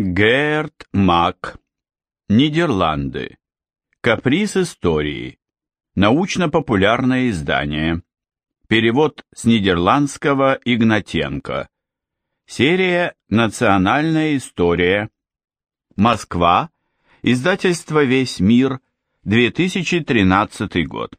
Герт Мак. Нидерланды. Каприз истории. Научно-популярное издание. Перевод с нидерландского Игнатенко. Серия «Национальная история». Москва. Издательство «Весь мир». 2013 год.